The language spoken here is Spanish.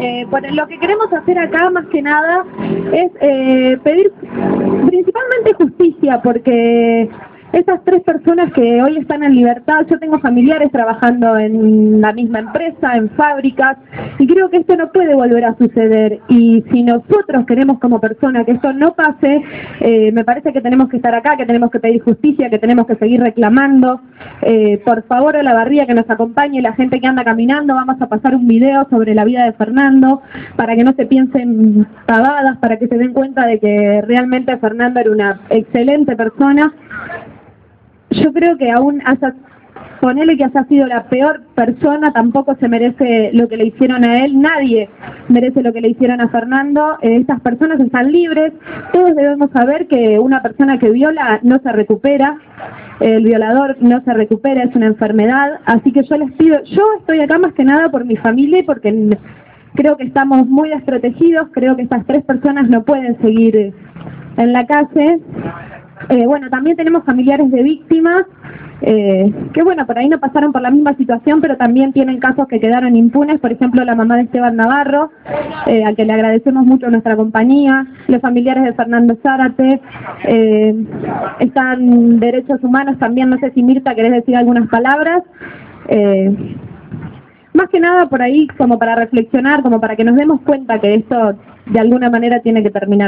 Eh, bueno, lo que queremos hacer acá más que nada es eh, pedir principalmente justicia porque esas tres personas que hoy están en libertad, yo tengo familiares trabajando en la misma empresa, en fábricas, y creo que esto no puede volver a suceder. Y si nosotros queremos como personas que esto no pase, eh, me parece que tenemos que estar acá, que tenemos que pedir justicia, que tenemos que seguir reclamando. Eh, por favor, a la barría que nos acompañe, la gente que anda caminando, vamos a pasar un video sobre la vida de Fernando, para que no se piensen pavadas, para que se den cuenta de que realmente Fernando era una excelente persona yo creo que aún haya, ponele que haya sido la peor persona, tampoco se merece lo que le hicieron a él, nadie merece lo que le hicieron a Fernando, eh, estas personas están libres, todos debemos saber que una persona que viola no se recupera, el violador no se recupera, es una enfermedad, así que yo les pido, yo estoy acá más que nada por mi familia y porque creo que estamos muy desprotegidos, creo que estas tres personas no pueden seguir en la calle, eh, bueno, también tenemos familiares de víctimas eh, que, bueno, por ahí no pasaron por la misma situación, pero también tienen casos que quedaron impunes. Por ejemplo, la mamá de Esteban Navarro, eh, al que le agradecemos mucho nuestra compañía, los familiares de Fernando Zárate, eh, están derechos humanos también. No sé si Mirta querés decir algunas palabras. Eh, más que nada por ahí como para reflexionar, como para que nos demos cuenta que esto de alguna manera tiene que terminar.